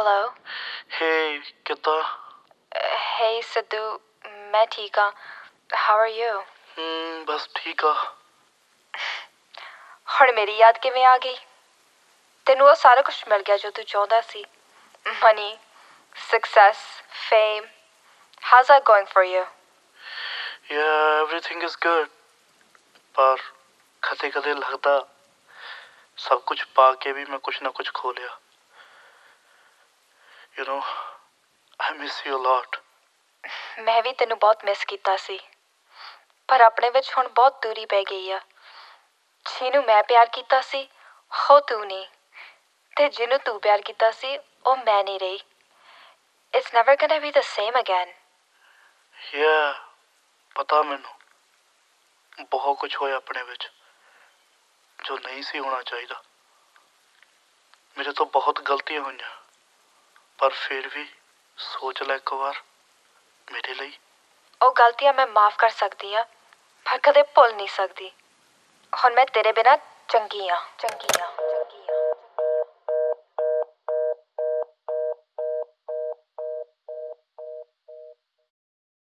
Hello ਹੇ ਕਿੱਦਾਂ ਹੇ ਸਿੱਧੂ ਮੈਂ ਠੀਕ ਹਾਂ ਹਾਊ ਆਰ ਯੂ ਹਮ ਬਸ ਠੀਕ ਆ ਹੁਣ ਮੇਰੀ ਯਾਦ ਕਿਵੇਂ ਆ ਗਈ ਤੈਨੂੰ ਉਹ ਸਾਰਾ ਕੁਝ ਮਿਲ ਗਿਆ ਜੋ ਤੂੰ ਚਾਹੁੰਦਾ ਸੀ money success fame. How's that going for you? Yeah everything is good. ਪਰ ਕਦੇ ਕਦੇ ਲੱਗਦਾ ਸਭ ਕੁਝ ਪਾ ਕੇ ਵੀ ਮੈਂ ਕੁਝ ਨਾ ਕੁਝ ਖੋ ਲਿਆ you know I miss you lot ਮੈਂ ਵੀ ਤੈਨੂੰ ਬਹੁਤ ਮਿਸ ਕੀਤਾ ਸੀ। ਪਰ ਆਪਣੇ ਵਿੱਚ ਹੁਣ ਬਹੁਤ ਦੂਰੀ ਪੈ ਗਈ ਆ। ਜਿਹਨੂੰ ਮੈਂ ਪਿਆਰ ਕੀਤਾ ਸੀ ਉਹ ਤੂੰ ਨਹੀਂ। ਤੇ ਜਿਹਨੂੰ ਤੂੰ ਪਿਆਰ ਕੀਤਾ ਸੀ ਉਹ ਮੈਂ ਨਹੀਂ ਰਹੀ। It's never gonna be the same again ਯਾ ਪਤਾ ਮੈਨੂੰ। ਬਹੁਤ ਕੁਝ ਹੋਇਆ ਆਪਣੇ ਵਿੱਚ ਜੋ ਨਹੀਂ ਸੀ ਹੋਣਾ ਚਾਹੀਦਾ। ਮੇਰੇ ਤੋਂ ਬਹੁਤ ਗਲਤੀਆਂ ਹੋਈਆਂ। ਪਰ ਫਿਰ ਵੀ ਸੋਚ ਲੈ ਇੱਕ ਵਾਰ, ਮੇਰੇ ਲਈ। ਉਹ ਗਲਤੀਆਂ ਮੈਂ ਮਾਫ ਕਰ ਸਕਦੀ ਆ ਪਰ ਕਦੇ ਭੁੱਲ ਨਹੀਂ ਸਕਦੀ। ਹੁਣ ਮੈਂ ਤੇਰੇ ਬਿਨਾ ਚੰਗੀ ਆ ਚੰਗੀ ਆ ਚੰਗੀ ਆ